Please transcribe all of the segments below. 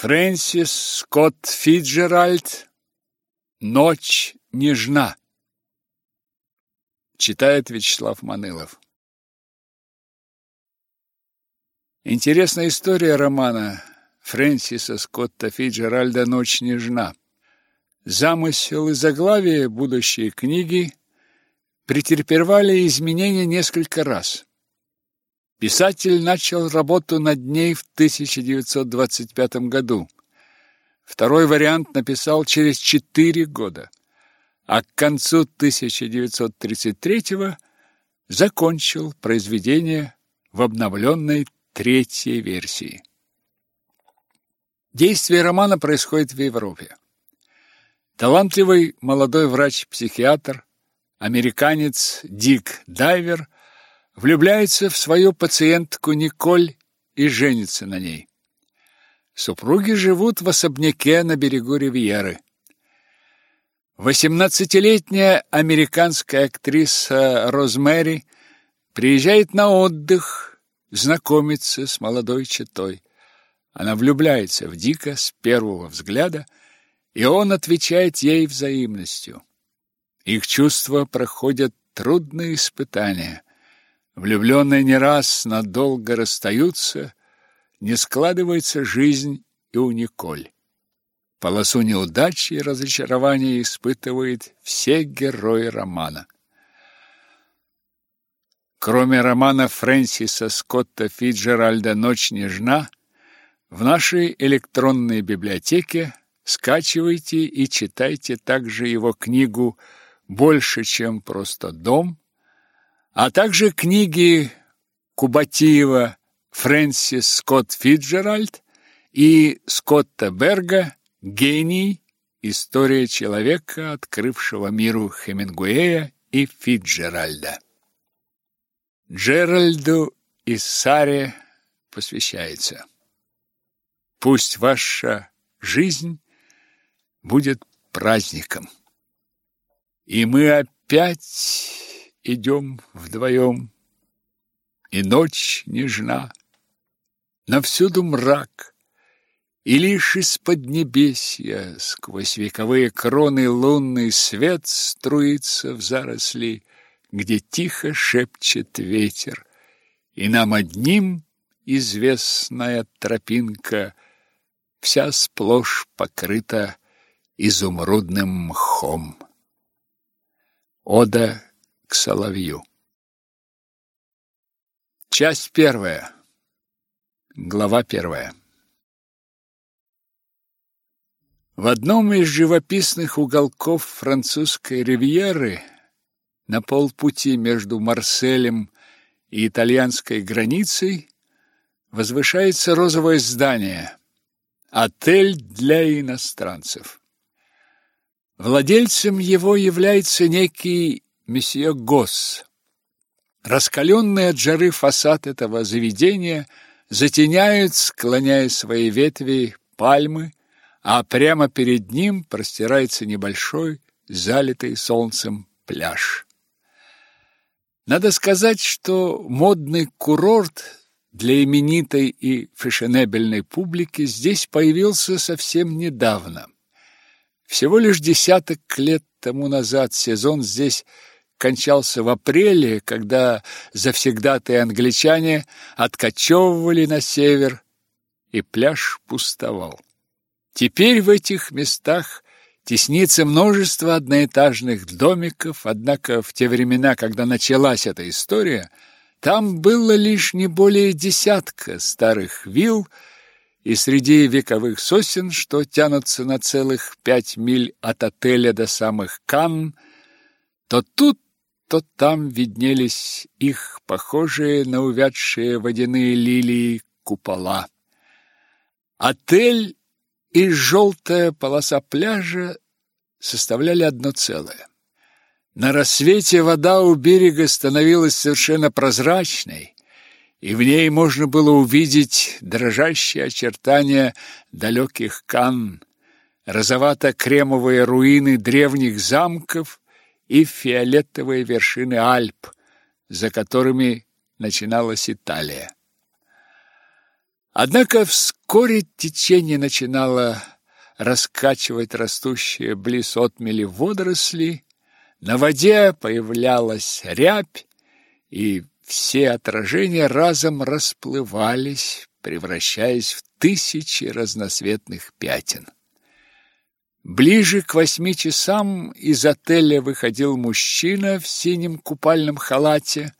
Фрэнсис Скотт Фиджеральд «Ночь нежна». Читает Вячеслав Манылов. Интересная история романа Фрэнсиса Скотта Фиджеральда «Ночь нежна». Замысел и заглавие будущей книги претерпевали изменения несколько раз. Писатель начал работу над ней в 1925 году. Второй вариант написал через четыре года, а к концу 1933 закончил произведение в обновленной третьей версии. Действие романа происходит в Европе. Талантливый молодой врач-психиатр, американец Дик Дайвер – влюбляется в свою пациентку Николь и женится на ней. Супруги живут в особняке на берегу Ривьеры. Восемнадцатилетняя американская актриса Розмэри приезжает на отдых, знакомится с молодой четой. Она влюбляется в Дика с первого взгляда, и он отвечает ей взаимностью. Их чувства проходят трудные испытания. Влюбленные не раз надолго расстаются, не складывается жизнь и у Николь. Полосу неудачи и разочарования испытывают все герои романа. Кроме романа Фрэнсиса Скотта Фиджеральда «Ночь нежна», в нашей электронной библиотеке скачивайте и читайте также его книгу «Больше, чем просто дом», а также книги Кубатиева Фрэнсис Скотт Фиджеральд и Скотта Берга «Гений. История человека, открывшего миру Хемингуэя и Фиджеральда». Джеральду и Саре посвящается. Пусть ваша жизнь будет праздником. И мы опять идем вдвоем, и ночь нежна, навсюду мрак, и лишь из-под небесья сквозь вековые кроны лунный свет струится в заросли, где тихо шепчет ветер, и нам одним известная тропинка вся сплошь покрыта изумрудным мхом. Ода к соловью. Часть первая. Глава первая. В одном из живописных уголков французской ривьеры на полпути между Марселем и итальянской границей возвышается розовое здание отель для иностранцев. Владельцем его является некий месье Госс. Раскаленный от жары фасад этого заведения затеняют, склоняя свои ветви, пальмы, а прямо перед ним простирается небольшой, залитый солнцем пляж. Надо сказать, что модный курорт для именитой и фешенебельной публики здесь появился совсем недавно. Всего лишь десяток лет тому назад сезон здесь кончался в апреле, когда завсегдатые англичане откачевывали на север, и пляж пустовал. Теперь в этих местах теснится множество одноэтажных домиков, однако в те времена, когда началась эта история, там было лишь не более десятка старых вилл, и среди вековых сосен, что тянутся на целых пять миль от отеля до самых Канн, то тут то там виднелись их похожие на увядшие водяные лилии купола. Отель и желтая полоса пляжа составляли одно целое. На рассвете вода у берега становилась совершенно прозрачной, и в ней можно было увидеть дрожащие очертания далеких кан, розовато-кремовые руины древних замков и фиолетовые вершины Альп, за которыми начиналась Италия. Однако вскоре течение начинало раскачивать растущие близ отмели водоросли, на воде появлялась рябь, и все отражения разом расплывались, превращаясь в тысячи разноцветных пятен. Ближе к восьми часам из отеля выходил мужчина в синем купальном халате.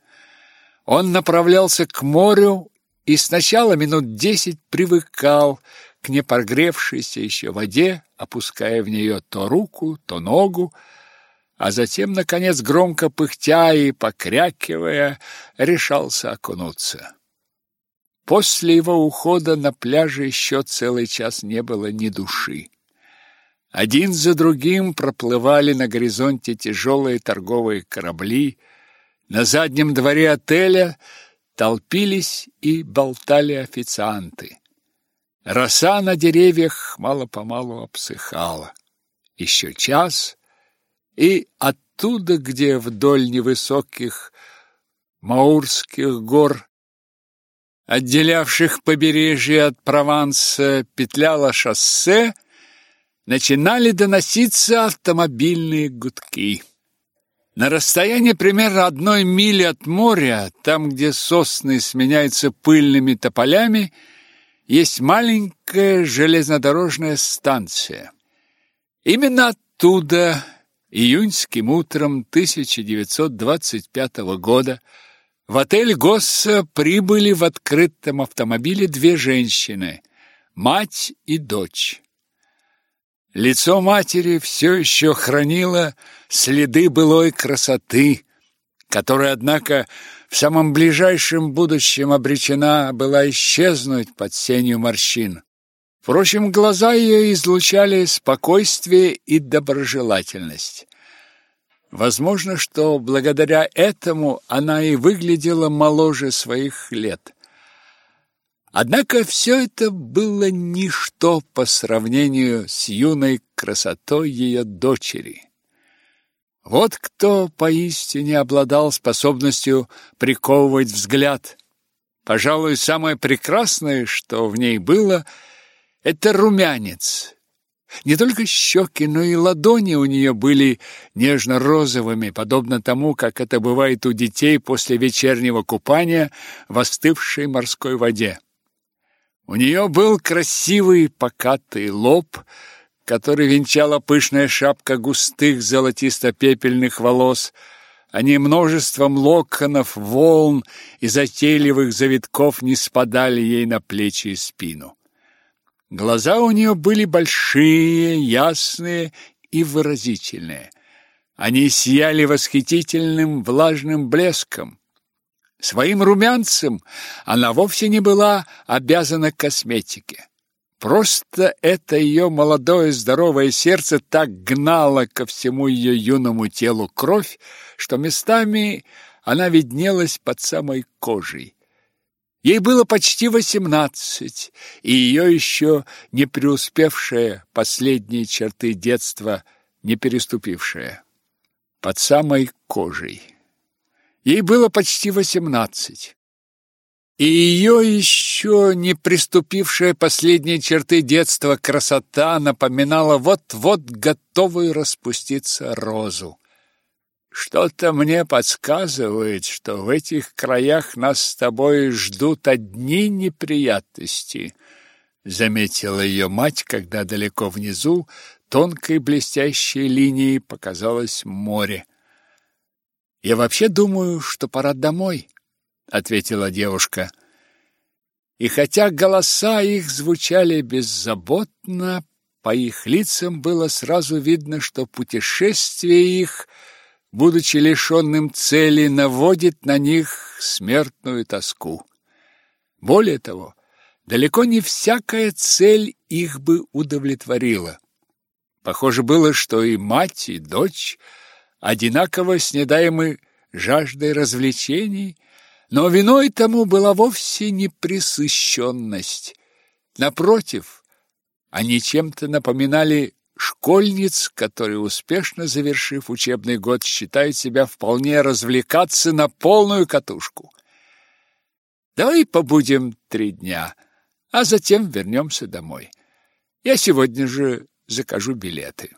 Он направлялся к морю и сначала минут десять привыкал к непрогревшейся еще воде, опуская в нее то руку, то ногу, а затем, наконец, громко пыхтя и покрякивая, решался окунуться. После его ухода на пляже еще целый час не было ни души. Один за другим проплывали на горизонте тяжелые торговые корабли. На заднем дворе отеля толпились и болтали официанты. Роса на деревьях мало-помалу обсыхала. Еще час, и оттуда, где вдоль невысоких Маурских гор, отделявших побережье от Прованса, петляло шоссе — начинали доноситься автомобильные гудки. На расстоянии примерно одной мили от моря, там, где сосны сменяются пыльными тополями, есть маленькая железнодорожная станция. Именно оттуда июньским утром 1925 года в отель Госса прибыли в открытом автомобиле две женщины – мать и дочь. Лицо матери все еще хранило следы былой красоты, которая, однако, в самом ближайшем будущем обречена была исчезнуть под сенью морщин. Впрочем, глаза ее излучали спокойствие и доброжелательность. Возможно, что благодаря этому она и выглядела моложе своих лет. Однако все это было ничто по сравнению с юной красотой ее дочери. Вот кто поистине обладал способностью приковывать взгляд. Пожалуй, самое прекрасное, что в ней было, это румянец. Не только щеки, но и ладони у нее были нежно-розовыми, подобно тому, как это бывает у детей после вечернего купания в остывшей морской воде. У нее был красивый покатый лоб, который венчала пышная шапка густых золотисто-пепельных волос, а не множеством локонов, волн и затейливых завитков не спадали ей на плечи и спину. Глаза у нее были большие, ясные и выразительные. Они сияли восхитительным влажным блеском. Своим румянцем она вовсе не была обязана косметике. Просто это ее молодое здоровое сердце так гнало ко всему ее юному телу кровь, что местами она виднелась под самой кожей. Ей было почти восемнадцать, и ее еще не преуспевшая последние черты детства, не переступившая, под самой кожей. Ей было почти восемнадцать. И ее еще не приступившая последние черты детства красота напоминала вот-вот готовую распуститься розу. Что-то мне подсказывает, что в этих краях нас с тобой ждут одни неприятности, заметила ее мать, когда далеко внизу тонкой блестящей линией показалось море. Я вообще думаю, что пора домой, ответила девушка. И хотя голоса их звучали беззаботно, по их лицам было сразу видно, что путешествие их, будучи лишенным цели, наводит на них смертную тоску. Более того, далеко не всякая цель их бы удовлетворила. Похоже было, что и мать, и дочь – одинаково снедаемы жаждой развлечений, но виной тому была вовсе не пресыщенность. Напротив, они чем-то напоминали школьниц, которые, успешно завершив учебный год, считают себя вполне развлекаться на полную катушку. «Давай побудем три дня», а затем вернемся домой. Я сегодня же закажу билеты.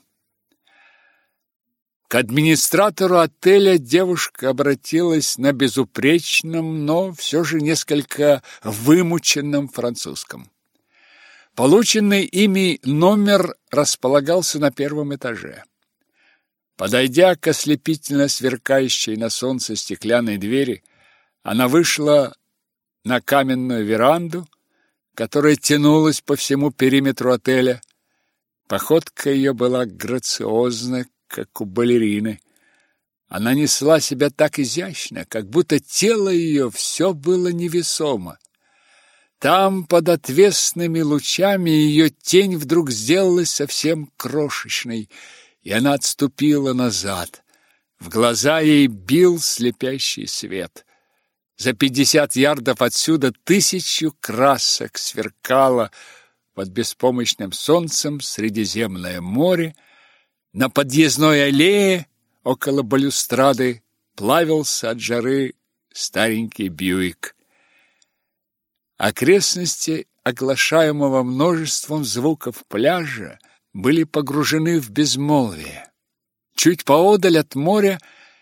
К администратору отеля девушка обратилась на безупречном, но все же несколько вымученном французском. Полученный ими номер располагался на первом этаже. Подойдя к ослепительно сверкающей на солнце стеклянной двери, она вышла на каменную веранду, которая тянулась по всему периметру отеля. Походка ее была грациозна, как у балерины. Она несла себя так изящно, как будто тело ее все было невесомо. Там, под отвесными лучами, ее тень вдруг сделалась совсем крошечной, и она отступила назад. В глаза ей бил слепящий свет. За пятьдесят ярдов отсюда тысячу красок сверкало под беспомощным солнцем Средиземное море, на подъездной аллее около балюстрады плавился от жары старенький Бьюик. Окрестности, оглашаемого множеством звуков пляжа, были погружены в безмолвие. Чуть поодаль от моря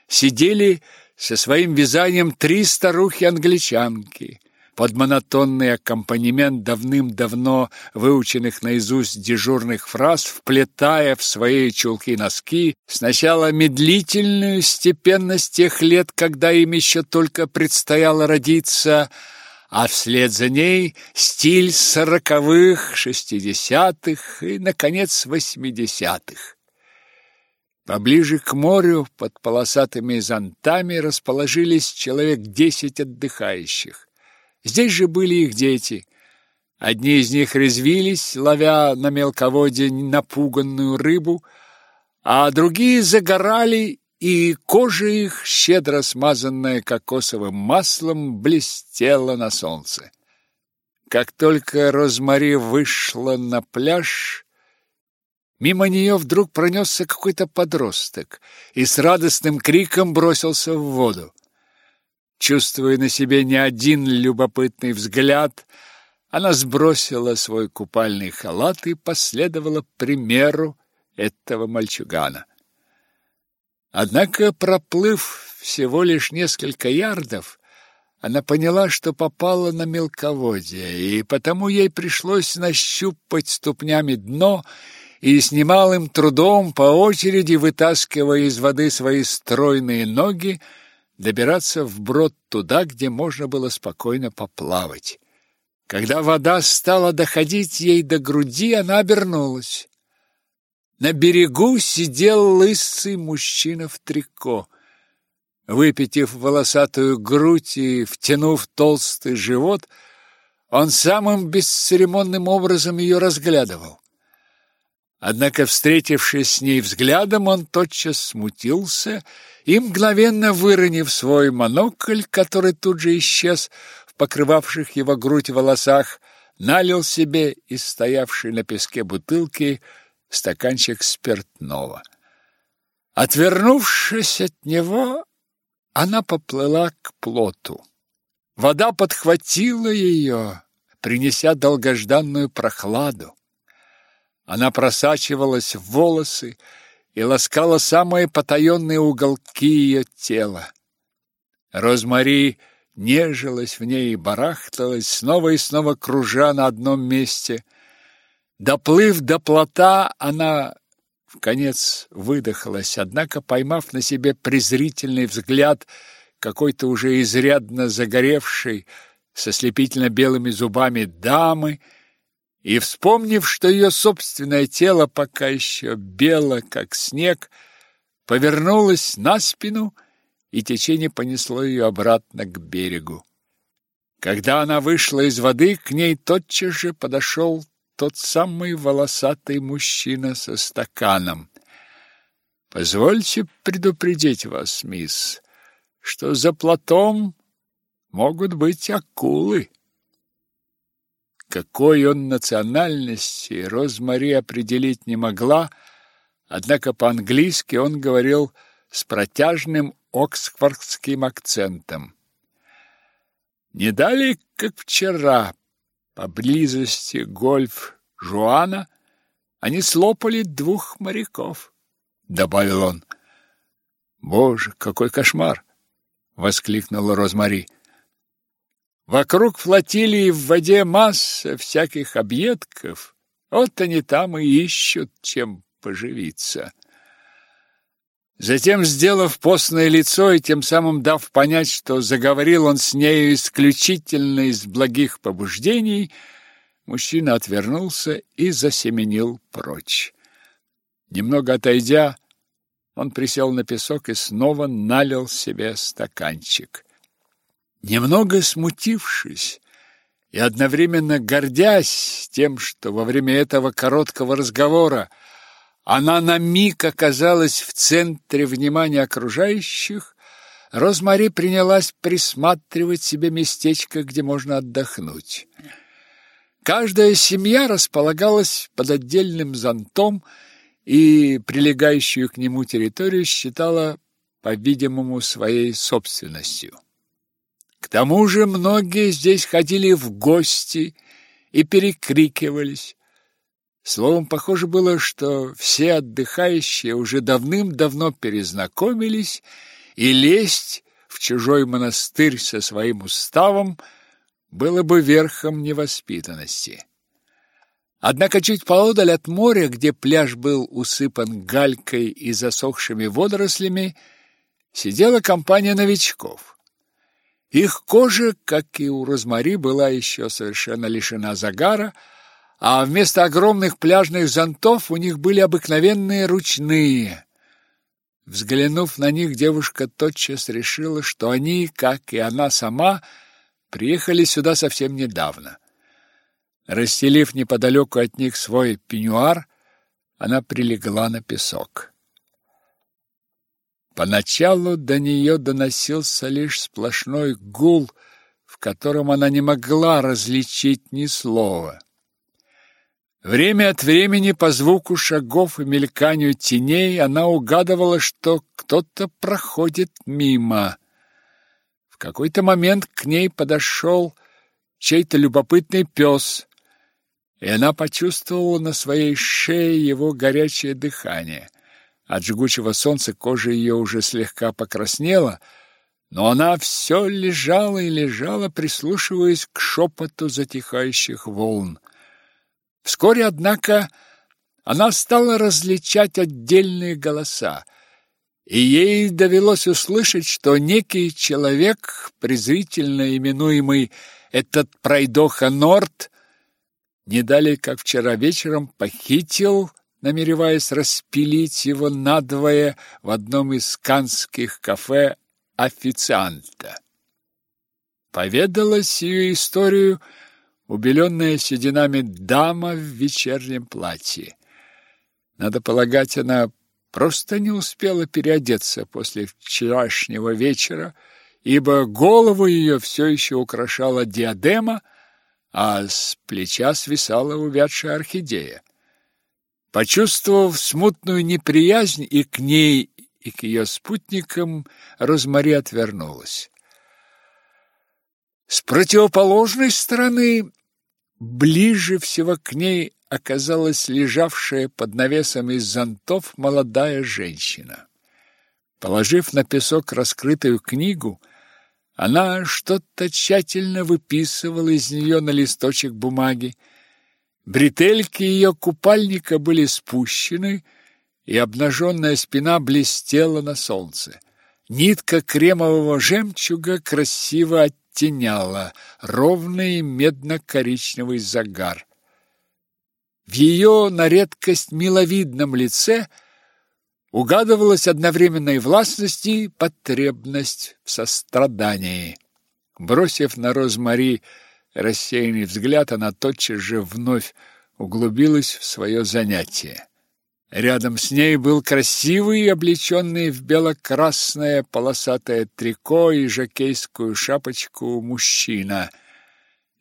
сидели со своим вязанием три старухи-англичанки под монотонный аккомпанемент давным-давно выученных наизусть дежурных фраз, вплетая в свои чулки-носки сначала медлительную степенность тех лет, когда им еще только предстояло родиться, а вслед за ней стиль сороковых, шестидесятых и, наконец, восьмидесятых. Поближе к морю под полосатыми зонтами расположились человек десять отдыхающих. Здесь же были их дети. Одни из них резвились, ловя на мелководье напуганную рыбу, а другие загорали, и кожа их, щедро смазанная кокосовым маслом, блестела на солнце. Как только Розмари вышла на пляж, мимо нее вдруг пронесся какой-то подросток и с радостным криком бросился в воду. Чувствуя на себе не один любопытный взгляд, она сбросила свой купальный халат и последовала примеру этого мальчугана. Однако, проплыв всего лишь несколько ярдов, она поняла, что попала на мелководье, и потому ей пришлось нащупать ступнями дно и с немалым трудом по очереди, вытаскивая из воды свои стройные ноги, добираться вброд туда, где можно было спокойно поплавать. Когда вода стала доходить ей до груди, она обернулась. На берегу сидел лысый мужчина в трико. Выпитив волосатую грудь и втянув толстый живот, он самым бесцеремонным образом ее разглядывал. Однако, встретившись с ней взглядом, он тотчас смутился и, мгновенно выронив свой монокль, который тут же исчез в покрывавших его грудь волосах, налил себе из стоявшей на песке бутылки стаканчик спиртного. Отвернувшись от него, она поплыла к плоту. Вода подхватила ее, принеся долгожданную прохладу. Она просачивалась в волосы и ласкала самые потаенные уголки ее тела. Розмари нежилась в ней и барахталась, снова и снова кружа на одном месте. Доплыв до плота, она в конец выдохлась, однако, поймав на себе презрительный взгляд какой-то уже изрядно загоревшей, со слепительно белыми зубами дамы, и, вспомнив, что ее собственное тело пока еще бело, как снег, повернулась на спину, и течение понесло ее обратно к берегу. Когда она вышла из воды, к ней тотчас же подошел тот самый волосатый мужчина со стаканом. «Позвольте предупредить вас, мисс, что за платом могут быть акулы». Какой он национальности, Розмари определить не могла, однако по-английски он говорил с протяжным оксфордским акцентом. Не далее, как вчера, поблизости гольф Жуана, они слопали двух моряков, добавил он. Боже, какой кошмар, воскликнула Розмари. Вокруг флотилии в воде масса всяких объедков. Вот они там и ищут, чем поживиться. Затем, сделав постное лицо и тем самым дав понять, что заговорил он с нею исключительно из благих побуждений, мужчина отвернулся и засеменил прочь. Немного отойдя, он присел на песок и снова налил себе стаканчик. Немного смутившись и одновременно гордясь тем, что во время этого короткого разговора она на миг оказалась в центре внимания окружающих, Розмари принялась присматривать себе местечко, где можно отдохнуть. Каждая семья располагалась под отдельным зонтом и прилегающую к нему территорию считала, по-видимому, своей собственностью. К тому же многие здесь ходили в гости и перекрикивались, Словом, похоже было, что все отдыхающие уже давным-давно перезнакомились, и лезть в чужой монастырь со своим уставом было бы верхом невоспитанности. Однако чуть поодаль от моря, где пляж был усыпан галькой и засохшими водорослями, сидела компания новичков. Их кожа, как и у Розмари, была еще совершенно лишена загара, а вместо огромных пляжных зонтов у них были обыкновенные ручные. Взглянув на них, девушка тотчас решила, что они, как и она сама, приехали сюда совсем недавно. Расстелив неподалеку от них свой пеньюар, она прилегла на песок. Поначалу до нее доносился лишь сплошной гул, в котором она не могла различить ни слова. Время от времени по звуку шагов и мельканию теней она угадывала, что кто-то проходит мимо. В какой-то момент к ней подошел чей-то любопытный пес, и она почувствовала на своей шее его горячее дыхание. От жгучего солнца кожа ее уже слегка покраснела, но она все лежала и лежала, прислушиваясь к шепоту затихающих волн. Вскоре, однако, она стала различать отдельные голоса, и ей довелось услышать, что некий человек, презрительно именуемый этот пройдоха Норт, не далее, как вчера вечером, похитил, намереваясь распилить его надвое в одном из канских кафе официанта. Поведала сию историю убеленная сединами дама в вечернем платье. Надо полагать, она просто не успела переодеться после вчерашнего вечера, ибо голову ее все еще украшала диадема, а с плеча свисала увядшая орхидея. Почувствовав смутную неприязнь и к ней, и к ее спутникам, Розмари отвернулась. С противоположной стороны Ближе всего к ней оказалась лежавшая под навесом из зонтов молодая женщина. Положив на песок раскрытую книгу, она что-то тщательно выписывала из нее на листочек бумаги. Бретельки ее купальника были спущены, и обнаженная спина блестела на солнце. Нитка кремового жемчуга красиво оттеняла ровный медно-коричневый загар. В ее на редкость миловидном лице угадывалась одновременно и властность, и потребность в сострадании. Бросив на Розмари рассеянный взгляд, она тотчас же вновь углубилась в свое занятие. Рядом с ней был красивый, облеченный в бело-красное полосатое трико и жакейскую шапочку мужчина.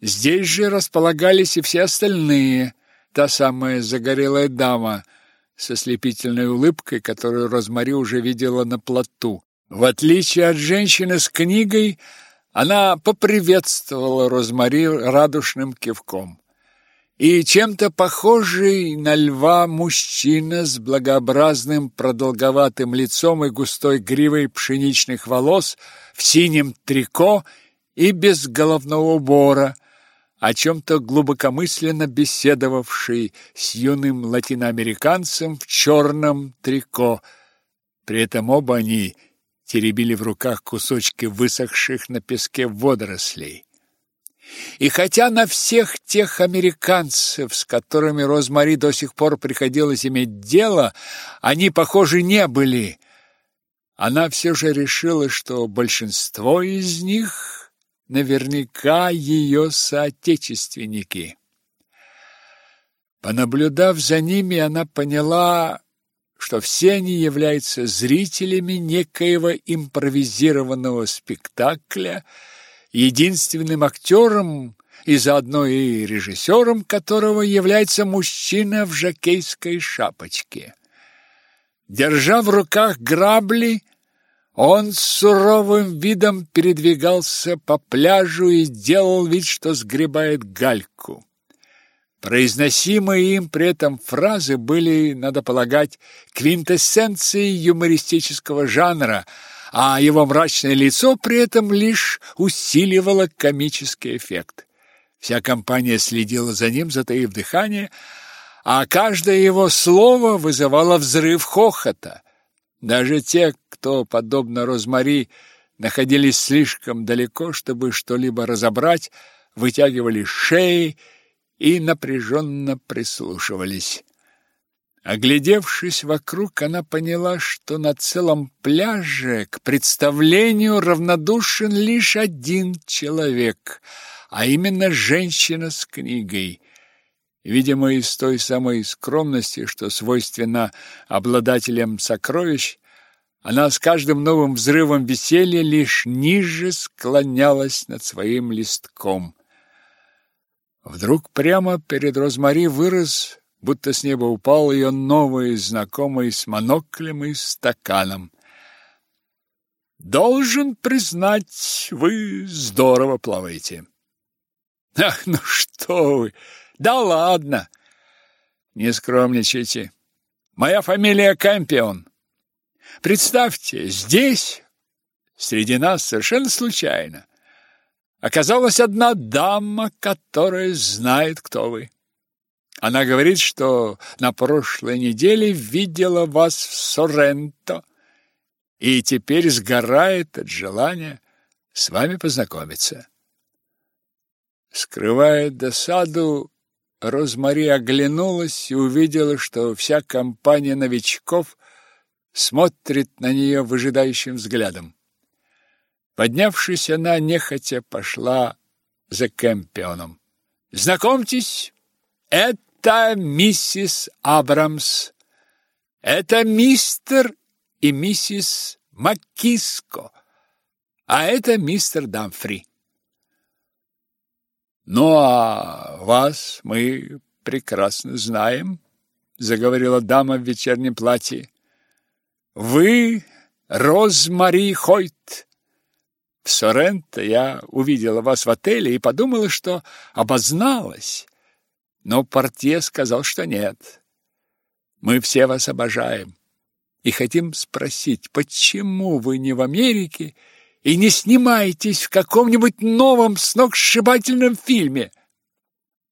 Здесь же располагались и все остальные. Та самая загорелая дама со слепительной улыбкой, которую Розмари уже видела на плоту. В отличие от женщины с книгой, Она поприветствовала Розмари радушным кивком. И чем-то похожий на льва мужчина с благообразным продолговатым лицом и густой гривой пшеничных волос в синем трико и без головного убора, о чем-то глубокомысленно беседовавший с юным латиноамериканцем в черном трико. При этом оба они теребили в руках кусочки высохших на песке водорослей. И хотя на всех тех американцев, с которыми Розмари до сих пор приходилось иметь дело, они, похожи, не были, она все же решила, что большинство из них наверняка ее соотечественники. Понаблюдав за ними, она поняла, что все они являются зрителями некоего импровизированного спектакля – единственным актером и заодно и режиссером которого является мужчина в жакейской шапочке. Держа в руках грабли, он с суровым видом передвигался по пляжу и делал вид, что сгребает гальку. Произносимые им при этом фразы были, надо полагать, квинтэссенцией юмористического жанра – а его мрачное лицо при этом лишь усиливало комический эффект. Вся компания следила за ним, затаив дыхание, а каждое его слово вызывало взрыв хохота. Даже те, кто, подобно Розмари, находились слишком далеко, чтобы что-либо разобрать, вытягивали шеи и напряженно прислушивались. Оглядевшись вокруг, она поняла, что на целом пляже к представлению равнодушен лишь один человек, а именно женщина с книгой. Видимо, из той самой скромности, что свойственна обладателям сокровищ, она с каждым новым взрывом веселья лишь ниже склонялась над своим листком. Вдруг прямо перед Розмари вырос будто с неба упал ее новый знакомый с моноклем и стаканом. «Должен признать, вы здорово плаваете». «Ах, ну что вы! Да ладно!» «Не скромничайте. Моя фамилия Кампион. Представьте, здесь, среди нас, совершенно случайно, оказалась одна дама, которая знает, кто вы. Она говорит, что на прошлой неделе видела вас в Соренто и теперь сгорает от желания с вами познакомиться. Скрывая досаду, Розмари оглянулась и увидела, что вся компания новичков смотрит на нее выжидающим взглядом. Поднявшись, она нехотя пошла за Кэмпионом. «Знакомьтесь, это миссис Абрамс. Это мистер и миссис Маккиско. А это мистер Дамфри. Ну, а вас мы прекрасно знаем, заговорила дама в вечернем платье. Вы Розмари Хойт. Соренто я увидела вас в отеле и подумала, что обозналась но портье сказал, что нет. Мы все вас обожаем и хотим спросить, почему вы не в Америке и не снимаетесь в каком-нибудь новом сногсшибательном фильме?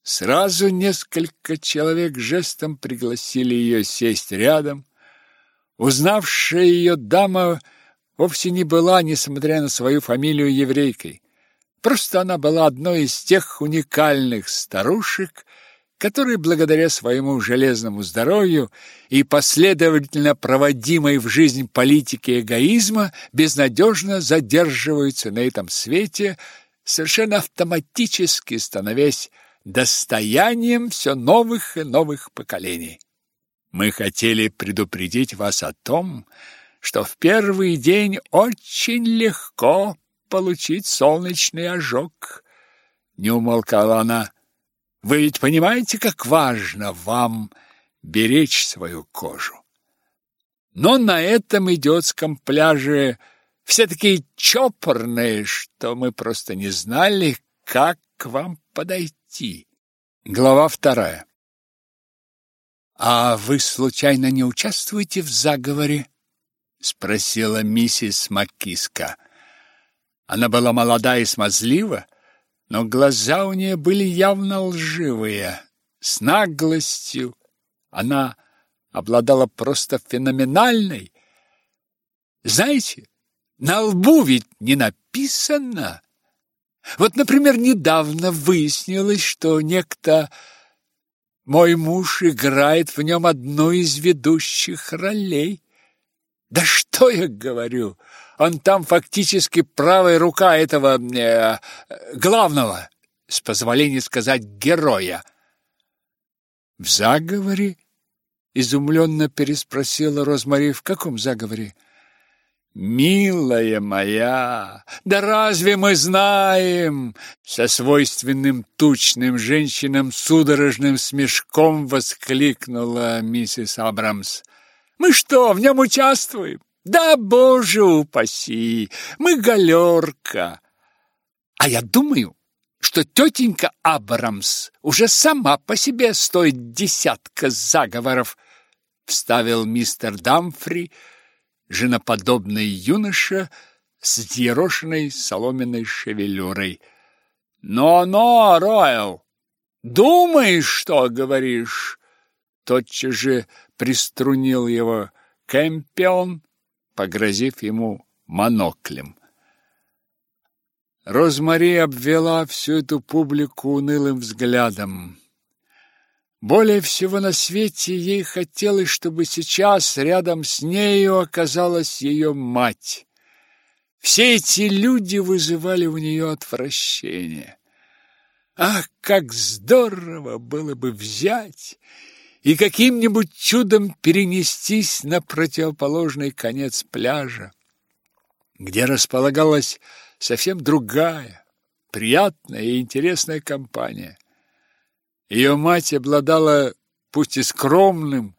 Сразу несколько человек жестом пригласили ее сесть рядом. Узнавшая ее дама вовсе не была, несмотря на свою фамилию, еврейкой. Просто она была одной из тех уникальных старушек, который благодаря своему железному здоровью и последовательно проводимой в жизнь политике эгоизма безнадежно задерживаются на этом свете, совершенно автоматически становясь достоянием все новых и новых поколений. Мы хотели предупредить вас о том, что в первый день очень легко получить солнечный ожог. Не умолкала она. Вы ведь понимаете, как важно вам беречь свою кожу. Но на этом идиотском пляже Все такие чопорные, что мы просто не знали, как к вам подойти. Глава вторая. «А вы, случайно, не участвуете в заговоре?» — спросила миссис Маккиска. Она была молода и смазлива, но глаза у нее были явно лживые. С наглостью она обладала просто феноменальной. Знаете, на лбу ведь не написано. Вот, например, недавно выяснилось, что некто мой муж играет в нем одну из ведущих ролей. Да что я говорю? Он там фактически правая рука этого э, главного, с позволения сказать, героя. В заговоре? Изумленно переспросила Розмари. В каком заговоре? Милая моя, да разве мы знаем? Со свойственным тучным женщинам судорожным смешком воскликнула миссис Абрамс. Мы что, в нем участвуем? Да, боже упаси, мы галерка. А я думаю, что тетенька Абрамс уже сама по себе стоит десятка заговоров, вставил мистер Дамфри, женоподобный юноша с взъерошенной соломенной шевелюрой. «Но-но, Ройл, думаешь, что говоришь?» Тотчас же приструнил его Кэмпион, погрозив ему моноклем. Розмари обвела всю эту публику унылым взглядом. Более всего на свете ей хотелось, чтобы сейчас рядом с нею оказалась ее мать. Все эти люди вызывали у нее отвращение. Ах, как здорово было бы взять и каким-нибудь чудом перенестись на противоположный конец пляжа, где располагалась совсем другая, приятная и интересная компания. Ее мать обладала пусть и скромным,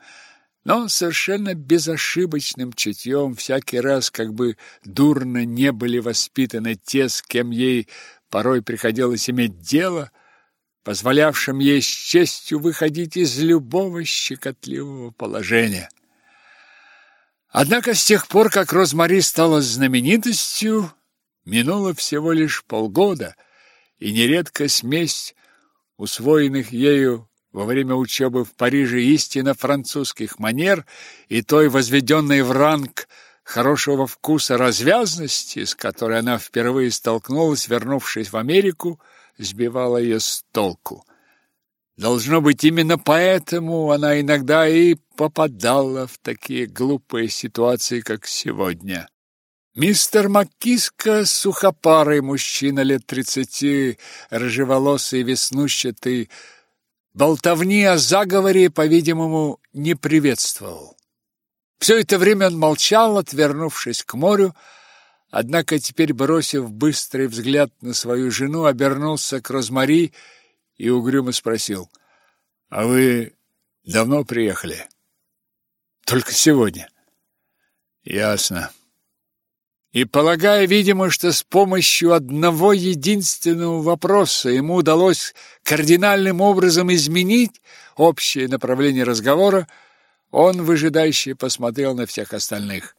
но совершенно безошибочным чутьем всякий раз, как бы дурно не были воспитаны те, с кем ей порой приходилось иметь дело, позволявшим ей с честью выходить из любого щекотливого положения. Однако с тех пор, как Розмари стала знаменитостью, минуло всего лишь полгода, и нередко смесь усвоенных ею во время учебы в Париже истинно французских манер и той возведенной в ранг хорошего вкуса развязности, с которой она впервые столкнулась, вернувшись в Америку, сбивала ее с толку. Должно быть, именно поэтому она иногда и попадала в такие глупые ситуации, как сегодня. Мистер Маккиска, сухопарый мужчина лет тридцати, рыжеволосый, веснущатый, болтовни о заговоре, по-видимому, не приветствовал. Все это время он молчал, отвернувшись к морю, однако теперь, бросив быстрый взгляд на свою жену, обернулся к Розмари и угрюмо спросил, «А вы давно приехали?» «Только сегодня». «Ясно» и полагая, видимо, что с помощью одного единственного вопроса ему удалось кардинальным образом изменить общее направление разговора, он выжидающе посмотрел на всех остальных.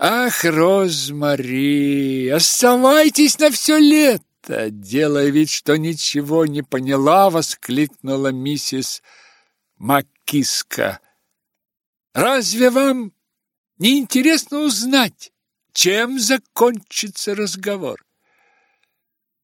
«Ах, Розмари, оставайтесь на все лето!» Делая вид, что ничего не поняла, воскликнула миссис Маккиска. «Разве вам не интересно узнать, чем закончится разговор.